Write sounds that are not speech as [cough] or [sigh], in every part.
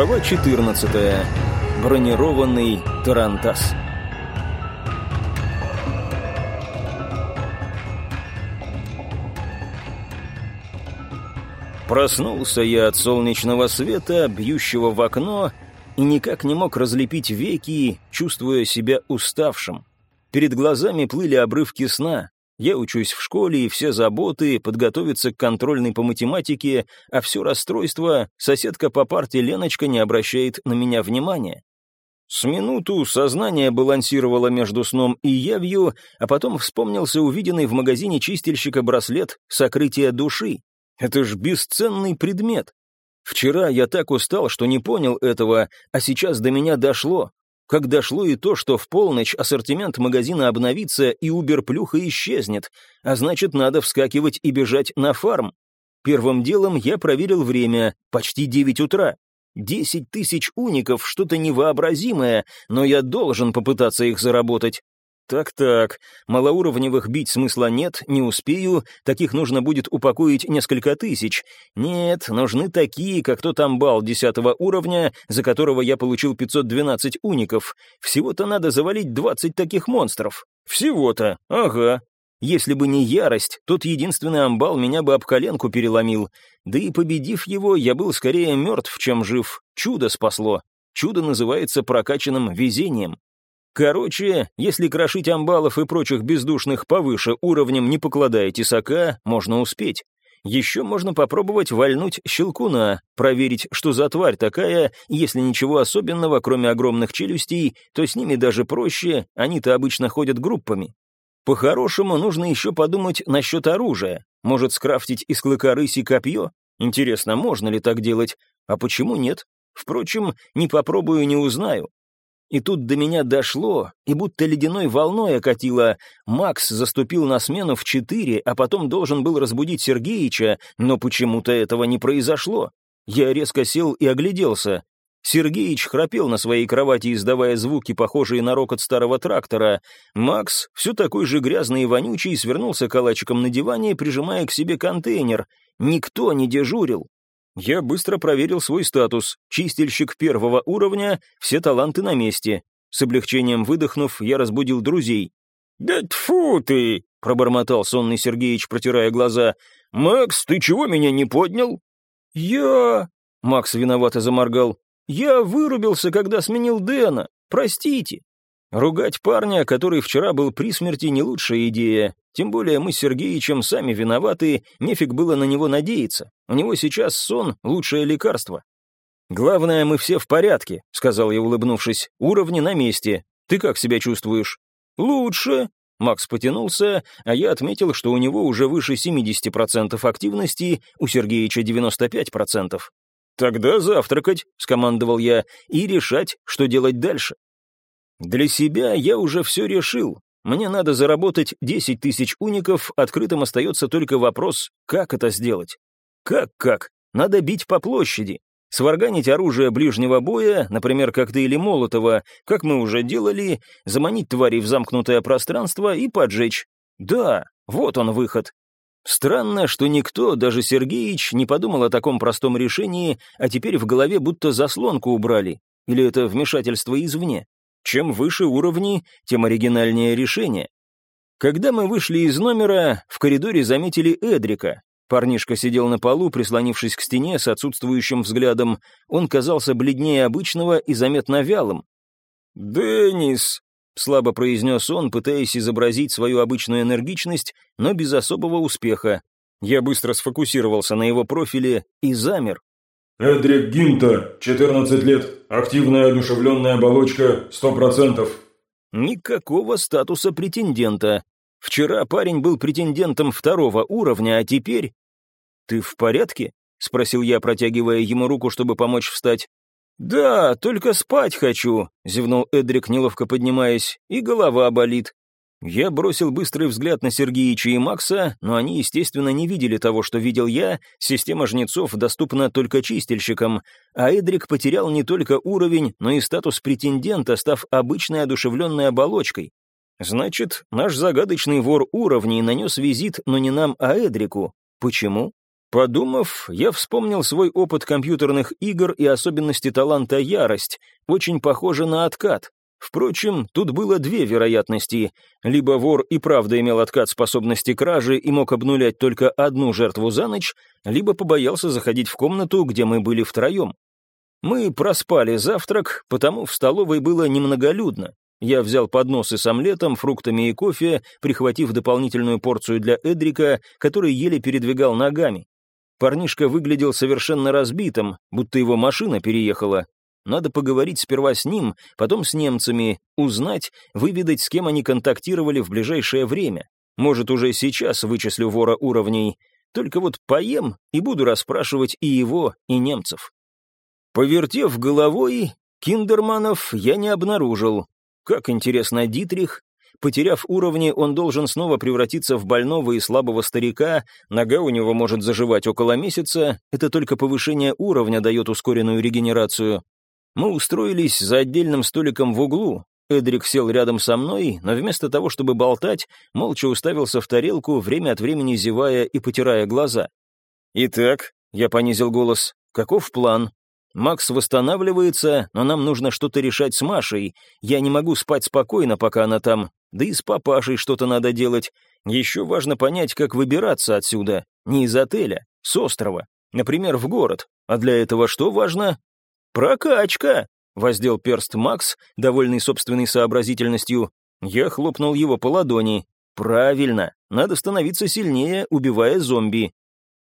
Глава 14. Бронированный Тарантас. Проснулся я от солнечного света, бьющего в окно, и никак не мог разлепить веки, чувствуя себя уставшим. Перед глазами плыли обрывки сна. Я учусь в школе, и все заботы, подготовиться к контрольной по математике, а все расстройство соседка по парте Леночка не обращает на меня внимания. С минуту сознание балансировало между сном и явью, а потом вспомнился увиденный в магазине чистильщика браслет «Сокрытие души». Это ж бесценный предмет. Вчера я так устал, что не понял этого, а сейчас до меня дошло. Как дошло и то, что в полночь ассортимент магазина обновится и Убер-плюха исчезнет, а значит, надо вскакивать и бежать на фарм. Первым делом я проверил время, почти 9 утра. Десять тысяч уников — что-то невообразимое, но я должен попытаться их заработать. Так-так, малоуровневых бить смысла нет, не успею, таких нужно будет упокоить несколько тысяч. Нет, нужны такие, как тот амбал десятого уровня, за которого я получил 512 уников. Всего-то надо завалить 20 таких монстров. Всего-то, ага. Если бы не ярость, тот единственный амбал меня бы об коленку переломил. Да и победив его, я был скорее мертв, чем жив. Чудо спасло. Чудо называется прокачанным везением. Короче, если крошить амбалов и прочих бездушных повыше уровнем, не покладая тесака, можно успеть. Еще можно попробовать вальнуть щелкуна, проверить, что за тварь такая, если ничего особенного, кроме огромных челюстей, то с ними даже проще, они-то обычно ходят группами. По-хорошему, нужно еще подумать насчет оружия. Может, скрафтить из клыка рыси копье? Интересно, можно ли так делать? А почему нет? Впрочем, не попробую, не узнаю. И тут до меня дошло, и будто ледяной волной окатило. Макс заступил на смену в четыре, а потом должен был разбудить Сергеича, но почему-то этого не произошло. Я резко сел и огляделся. Сергеич храпел на своей кровати, издавая звуки, похожие на рокот старого трактора. Макс, все такой же грязный и вонючий, свернулся калачиком на диване, прижимая к себе контейнер. Никто не дежурил. Я быстро проверил свой статус. Чистильщик первого уровня, все таланты на месте. С облегчением выдохнув, я разбудил друзей. «Да тьфу ты!» — пробормотал сонный Сергеич, протирая глаза. «Макс, ты чего меня не поднял?» «Я...» — Макс виновато заморгал. «Я вырубился, когда сменил Дэна. Простите». Ругать парня, который вчера был при смерти, не лучшая идея. Тем более мы с Сергеичем сами виноваты, нефиг было на него надеяться. У него сейчас сон — лучшее лекарство. «Главное, мы все в порядке», — сказал я, улыбнувшись. «Уровни на месте. Ты как себя чувствуешь?» «Лучше». Макс потянулся, а я отметил, что у него уже выше 70% активности, у Сергеича 95%. «Тогда завтракать», — скомандовал я, — «и решать, что делать дальше». Для себя я уже все решил. Мне надо заработать 10 тысяч уников, открытым остается только вопрос, как это сделать. Как-как? Надо бить по площади. Сварганить оружие ближнего боя, например, коктейли Молотова, как мы уже делали, заманить твари в замкнутое пространство и поджечь. Да, вот он выход. Странно, что никто, даже Сергеич, не подумал о таком простом решении, а теперь в голове будто заслонку убрали. Или это вмешательство извне? Чем выше уровни, тем оригинальнее решение. Когда мы вышли из номера, в коридоре заметили Эдрика. Парнишка сидел на полу, прислонившись к стене с отсутствующим взглядом. Он казался бледнее обычного и заметно вялым. «Деннис», — слабо произнес он, пытаясь изобразить свою обычную энергичность, но без особого успеха. Я быстро сфокусировался на его профиле и замер. Эдрик Гинта, 14 лет, активная одушевленная оболочка, 100%. Никакого статуса претендента. Вчера парень был претендентом второго уровня, а теперь... «Ты в порядке?» — спросил я, протягивая ему руку, чтобы помочь встать. «Да, только спать хочу», — зевнул Эдрик, неловко поднимаясь, — «и голова болит». Я бросил быстрый взгляд на Сергеича и Макса, но они, естественно, не видели того, что видел я, система жнецов доступна только чистильщикам, а Эдрик потерял не только уровень, но и статус претендента, став обычной одушевленной оболочкой. Значит, наш загадочный вор уровней нанес визит, но не нам, а Эдрику. Почему? Подумав, я вспомнил свой опыт компьютерных игр и особенности таланта ярость, очень похоже на откат. Впрочем, тут было две вероятности. Либо вор и правда имел откат способности кражи и мог обнулять только одну жертву за ночь, либо побоялся заходить в комнату, где мы были втроем. Мы проспали завтрак, потому в столовой было немноголюдно. Я взял подносы с омлетом, фруктами и кофе, прихватив дополнительную порцию для Эдрика, который еле передвигал ногами. Парнишка выглядел совершенно разбитым, будто его машина переехала. Надо поговорить сперва с ним, потом с немцами, узнать, выведать, с кем они контактировали в ближайшее время. Может, уже сейчас вычислю вора уровней. Только вот поем и буду расспрашивать и его, и немцев. Повертев головой, киндерманов я не обнаружил. Как интересно, Дитрих, Потеряв уровни, он должен снова превратиться в больного и слабого старика, нога у него может заживать около месяца, это только повышение уровня дает ускоренную регенерацию. Мы устроились за отдельным столиком в углу. Эдрик сел рядом со мной, но вместо того, чтобы болтать, молча уставился в тарелку, время от времени зевая и потирая глаза. «Итак», — я понизил голос, — «каков план?» Макс восстанавливается, но нам нужно что-то решать с Машей. Я не могу спать спокойно, пока она там. Да и с папашей что-то надо делать. Еще важно понять, как выбираться отсюда. Не из отеля, с острова. Например, в город. А для этого что важно? Прокачка! Воздел перст Макс, довольный собственной сообразительностью. Я хлопнул его по ладони. Правильно, надо становиться сильнее, убивая зомби.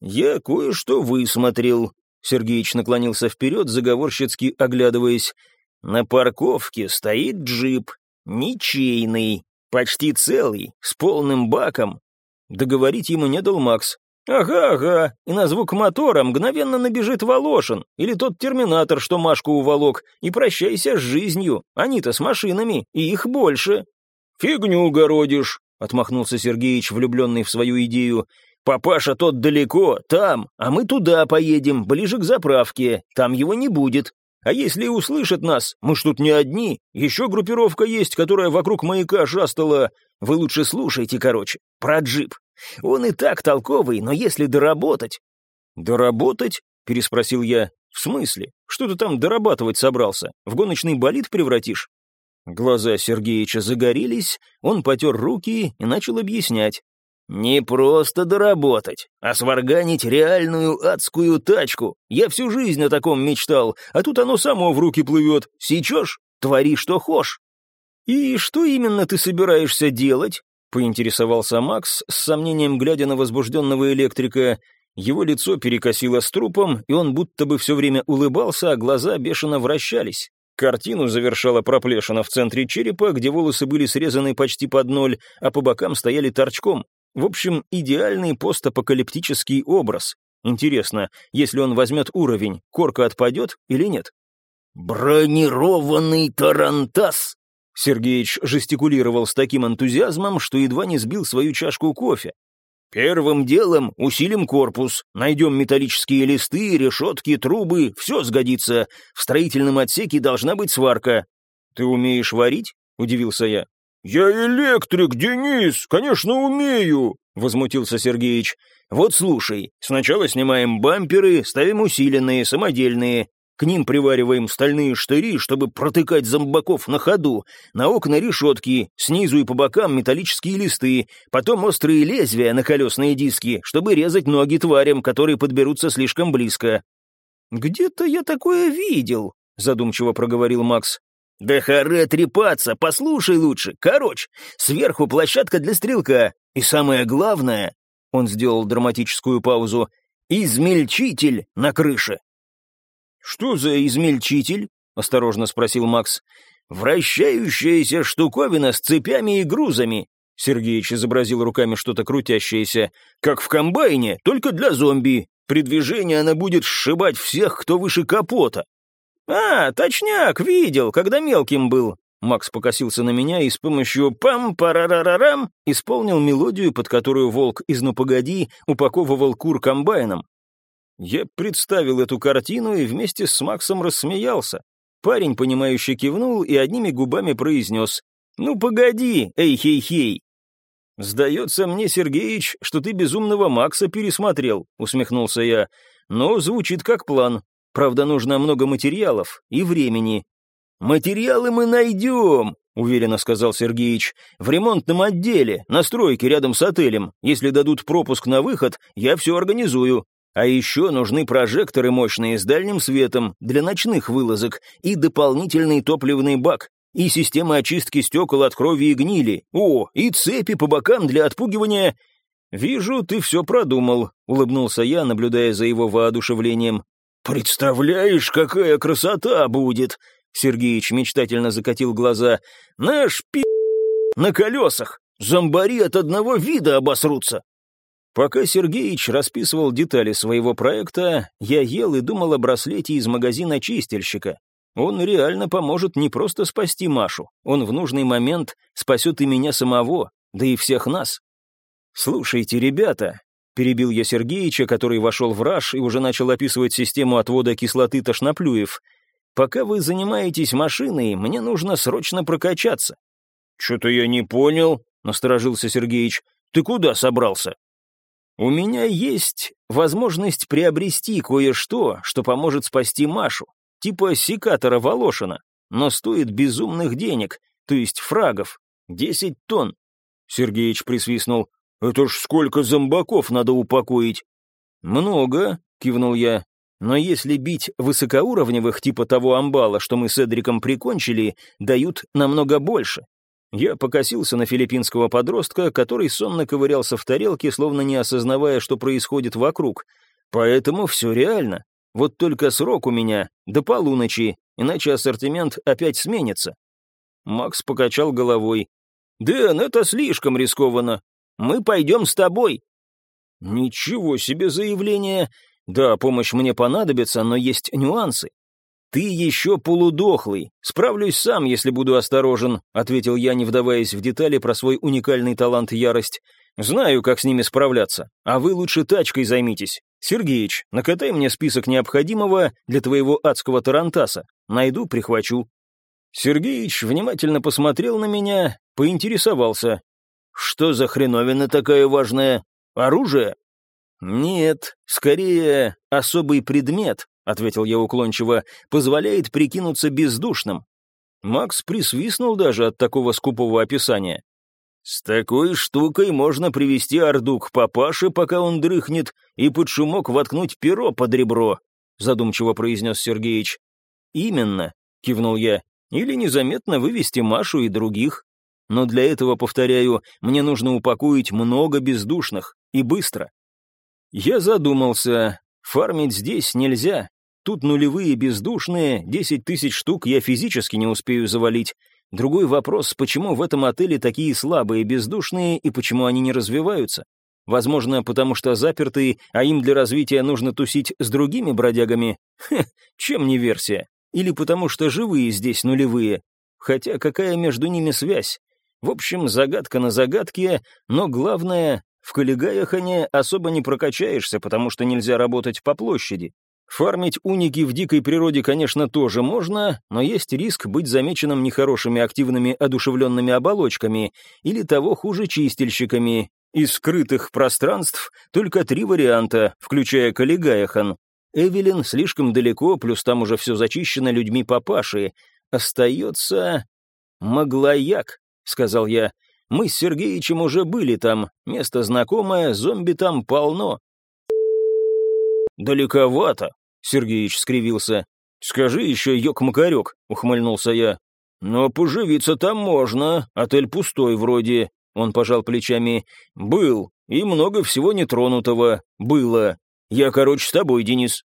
Я кое-что высмотрел. Сергеич наклонился вперед, заговорщицки оглядываясь. На парковке стоит джип, ничейный. Почти целый, с полным баком. Договорить ему не дал Макс. «Ага, ага, и на звук мотора мгновенно набежит Волошин, или тот терминатор, что Машку уволок, и прощайся с жизнью, они-то с машинами, и их больше». «Фигню городишь», — отмахнулся Сергеич, влюбленный в свою идею. «Папаша тот далеко, там, а мы туда поедем, ближе к заправке, там его не будет. А если и услышат нас, мы ж тут не одни, еще группировка есть, которая вокруг маяка шастала. Вы лучше слушайте, короче, про джип. Он и так толковый, но если доработать...» «Доработать?» — переспросил я. «В смысле? Что ты там дорабатывать собрался? В гоночный болид превратишь?» Глаза Сергеича загорелись, он потер руки и начал объяснять. Не просто доработать, а сварганить реальную адскую тачку. Я всю жизнь о таком мечтал, а тут оно само в руки плывет. Сечешь? Твори, что хошь. «И что именно ты собираешься делать?» — поинтересовался Макс, с сомнением глядя на возбужденного электрика. Его лицо перекосило с трупом, и он будто бы все время улыбался, а глаза бешено вращались. Картину завершала проплешина в центре черепа, где волосы были срезаны почти под ноль, а по бокам стояли торчком. В общем, идеальный постапокалиптический образ. Интересно, если он возьмет уровень, корка отпадет или нет? «Бронированный тарантас!» Сергеич жестикулировал с таким энтузиазмом, что едва не сбил свою чашку кофе. «Первым делом усилим корпус, найдем металлические листы, решетки, трубы, все сгодится. В строительном отсеке должна быть сварка». «Ты умеешь варить?» — удивился я. «Я электрик, Денис, конечно, умею!» — возмутился Сергеич. «Вот слушай, сначала снимаем бамперы, ставим усиленные, самодельные. К ним привариваем стальные штыри, чтобы протыкать зомбаков на ходу. На окна решетки, снизу и по бокам металлические листы, потом острые лезвия на колесные диски, чтобы резать ноги тварям, которые подберутся слишком близко». «Где-то я такое видел», — задумчиво проговорил Макс. «Да харе трепаться, послушай лучше. Короче, сверху площадка для стрелка. И самое главное...» Он сделал драматическую паузу. «Измельчитель на крыше». «Что за измельчитель?» — осторожно спросил Макс. «Вращающаяся штуковина с цепями и грузами». Сергеич изобразил руками что-то крутящееся. «Как в комбайне, только для зомби. При движении она будет сшибать всех, кто выше капота. «А, точняк, видел, когда мелким был». Макс покосился на меня и с помощью «пам-парарарарам» исполнил мелодию, под которую волк из «Ну погоди» упаковывал кур комбайном. Я представил эту картину и вместе с Максом рассмеялся. Парень, понимающе кивнул и одними губами произнес «Ну погоди, эй-хей-хей». «Сдается мне, Сергеич, что ты безумного Макса пересмотрел», — усмехнулся я. «Но звучит как план. Правда, нужно много материалов и времени». «Материалы мы найдем», — уверенно сказал Сергеич. «В ремонтном отделе, на стройке рядом с отелем. Если дадут пропуск на выход, я все организую. А еще нужны прожекторы мощные с дальним светом для ночных вылазок и дополнительный топливный бак и система очистки стекол от крови и гнили. О, и цепи по бокам для отпугивания. Вижу, ты все продумал, улыбнулся я, наблюдая за его воодушевлением. Представляешь, какая красота будет! Сергеич мечтательно закатил глаза. Наш пи... на колесах! Зомбари от одного вида обосрутся! Пока Сергеич расписывал детали своего проекта, я ел и думал о браслете из магазина чистильщика. Он реально поможет не просто спасти Машу, он в нужный момент спасет и меня самого, да и всех нас. «Слушайте, ребята», — перебил я Сергеича, который вошел в раж и уже начал описывать систему отвода кислоты тошноплюев, «пока вы занимаетесь машиной, мне нужно срочно прокачаться». «Что-то я не понял», — насторожился Сергеич. «Ты куда собрался?» «У меня есть возможность приобрести кое-что, что поможет спасти Машу типа секатора Волошина, но стоит безумных денег, то есть фрагов, десять тонн. Сергеич присвистнул. «Это ж сколько зомбаков надо упокоить!» «Много», — кивнул я. «Но если бить высокоуровневых, типа того амбала, что мы с Эдриком прикончили, дают намного больше». Я покосился на филиппинского подростка, который сонно ковырялся в тарелке, словно не осознавая, что происходит вокруг. Поэтому все реально. Вот только срок у меня до полуночи, иначе ассортимент опять сменится. Макс покачал головой. «Дэн, это слишком рискованно. Мы пойдем с тобой». «Ничего себе заявление. Да, помощь мне понадобится, но есть нюансы. «Ты еще полудохлый. Справлюсь сам, если буду осторожен», — ответил я, не вдаваясь в детали про свой уникальный талант ярость. «Знаю, как с ними справляться. А вы лучше тачкой займитесь. Сергеич, накатай мне список необходимого для твоего адского тарантаса. Найду, прихвачу». Сергеич внимательно посмотрел на меня, поинтересовался. «Что за хреновина такая важная? Оружие?» «Нет, скорее, особый предмет», — ответил я уклончиво, — «позволяет прикинуться бездушным». Макс присвистнул даже от такого скупого описания. «С такой штукой можно привести Орду к папаше, пока он дрыхнет, и под шумок воткнуть перо под ребро», — задумчиво произнес Сергеич. «Именно», — кивнул я, — «или незаметно вывести Машу и других. Но для этого, повторяю, мне нужно упокоить много бездушных, и быстро». Я задумался, Фармить здесь нельзя. Тут нулевые бездушные, 10 тысяч штук я физически не успею завалить. Другой вопрос, почему в этом отеле такие слабые бездушные и почему они не развиваются? Возможно, потому что запертые, а им для развития нужно тусить с другими бродягами? Хе, чем не версия? Или потому что живые здесь нулевые? Хотя какая между ними связь? В общем, загадка на загадке, но главное, в Калигаях-Ане особо не прокачаешься, потому что нельзя работать по площади. Фармить уники в дикой природе, конечно, тоже можно, но есть риск быть замеченным нехорошими активными одушевленными оболочками или того хуже чистильщиками. Из скрытых пространств только три варианта, включая Калигаяхан. Эвелин слишком далеко, плюс там уже все зачищено людьми папаши. Остается... «Маглояк», — сказал я. Мы с Сергеичем уже были там, место знакомое, зомби там полно». «Далековато», — Сергеич скривился. «Скажи еще ёк-макарёк», — ухмыльнулся я. «Но поживиться там можно, отель пустой вроде», — он пожал плечами. «Был, и много всего нетронутого. Было. Я, короче, с тобой, Денис».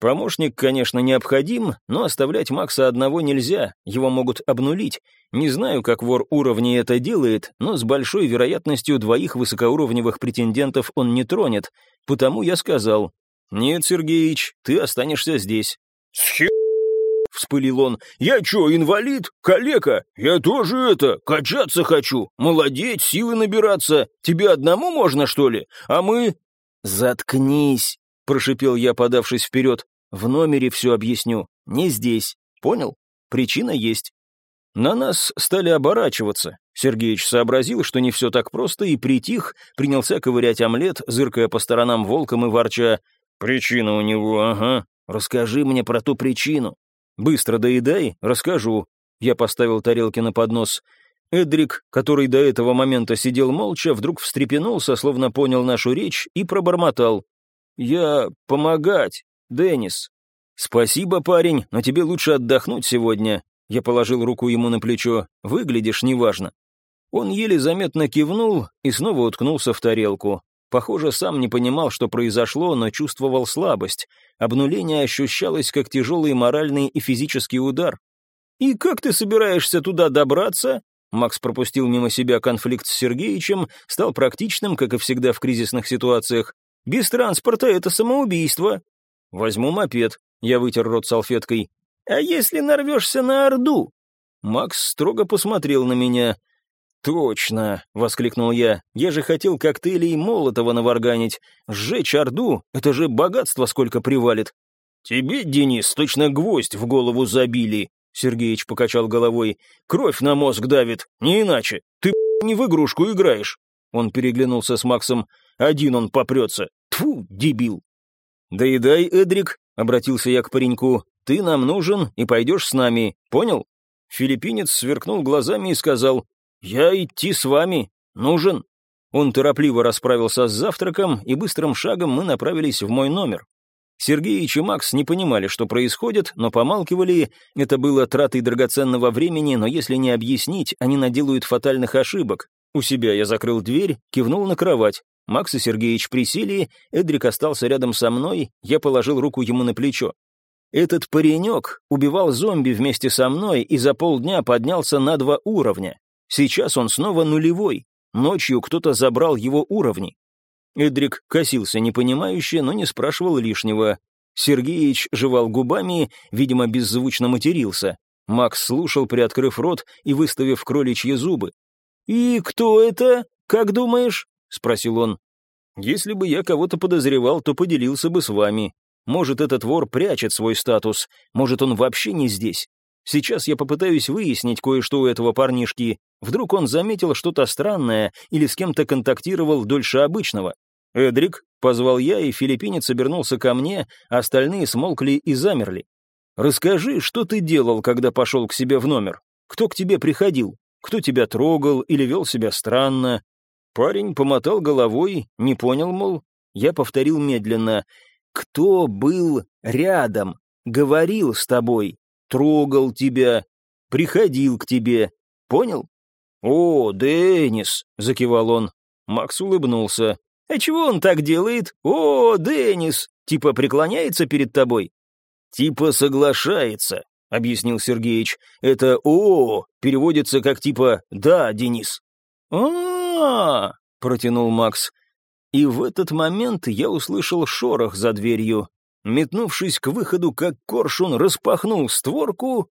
Помощник, конечно, необходим, но оставлять Макса одного нельзя, его могут обнулить. Не знаю, как вор уровней это делает, но с большой вероятностью двоих высокоуровневых претендентов он не тронет, потому я сказал, «Нет, Сергеич, ты останешься здесь». «Схе...» — вспылил он. «Я чё, инвалид? Калека? Я тоже это, качаться хочу, молодеть, силы набираться. Тебе одному можно, что ли? А мы...» «Заткнись!» Прошипел я, подавшись вперед. «В номере все объясню. Не здесь. Понял? Причина есть». На нас стали оборачиваться. Сергеич сообразил, что не все так просто, и притих, принялся ковырять омлет, зыркая по сторонам волком и ворча. «Причина у него, ага. Расскажи мне про ту причину». «Быстро доедай, расскажу». Я поставил тарелки на поднос. Эдрик, который до этого момента сидел молча, вдруг встрепенулся, словно понял нашу речь, и пробормотал. «Я помогать, Деннис». «Спасибо, парень, но тебе лучше отдохнуть сегодня. Я положил руку ему на плечо. «Выглядишь неважно». Он еле заметно кивнул и снова уткнулся в тарелку. Похоже, сам не понимал, что произошло, но чувствовал слабость. Обнуление ощущалось как тяжелый моральный и физический удар. «И как ты собираешься туда добраться?» Макс пропустил мимо себя конфликт с Сергеичем, стал практичным, как и всегда в кризисных ситуациях. «Без транспорта это самоубийство». «Возьму мопед», — я вытер рот салфеткой. «А если нарвешься на Орду?» Макс строго посмотрел на меня. «Точно!» — воскликнул я. «Я же хотел коктейлей Молотова наварганить. Сжечь Орду — это же богатство сколько привалит!» «Тебе, Денис, точно гвоздь в голову забили!» Сергеич покачал головой. «Кровь на мозг давит, не иначе. Ты [laughs] не в игрушку играешь!» Он переглянулся с Максом. «Один он попрется. Тфу, дебил!» «Доедай, Эдрик», — обратился я к пареньку. Ты нам нужен и пойдешь с нами, понял?» Филиппинец сверкнул глазами и сказал, «Я идти с вами, нужен». Он торопливо расправился с завтраком, и быстрым шагом мы направились в мой номер. Сергеич и Макс не понимали, что происходит, но помалкивали, это было тратой драгоценного времени, но если не объяснить, они наделают фатальных ошибок. У себя я закрыл дверь, кивнул на кровать. Макс и Сергеич присели, Эдрик остался рядом со мной, я положил руку ему на плечо. Этот паренек убивал зомби вместе со мной и за полдня поднялся на два уровня. Сейчас он снова нулевой. Ночью кто-то забрал его уровни. Эдрик косился непонимающе, но не спрашивал лишнего. Сергеич жевал губами, видимо, беззвучно матерился. Макс слушал, приоткрыв рот и выставив кроличьи зубы. «И кто это, как думаешь?» — спросил он. «Если бы я кого-то подозревал, то поделился бы с вами. Может, этот вор прячет свой статус, может, он вообще не здесь. Сейчас я попытаюсь выяснить кое-что у этого парнишки. Вдруг он заметил что-то странное или с кем-то контактировал дольше обычного. «Эдрик», — позвал я, и филиппинец обернулся ко мне, остальные смолкли и замерли. «Расскажи, что ты делал, когда пошел к себе в номер? Кто к тебе приходил? Кто тебя трогал или вел себя странно?» Парень помотал головой, не понял, мол. Я повторил медленно кто был рядом, говорил с тобой, трогал тебя, приходил к тебе. Понял? «О, Деннис!» — закивал он. Макс улыбнулся. «А чего он так делает? О, Деннис! Типа преклоняется перед тобой?» «Типа соглашается», — объяснил Сергеич. «Это «о» переводится как типа «да, Денис». Протянул Макс. И в этот момент я услышал шорох за дверью. Метнувшись к выходу, как коршун, распахнул створку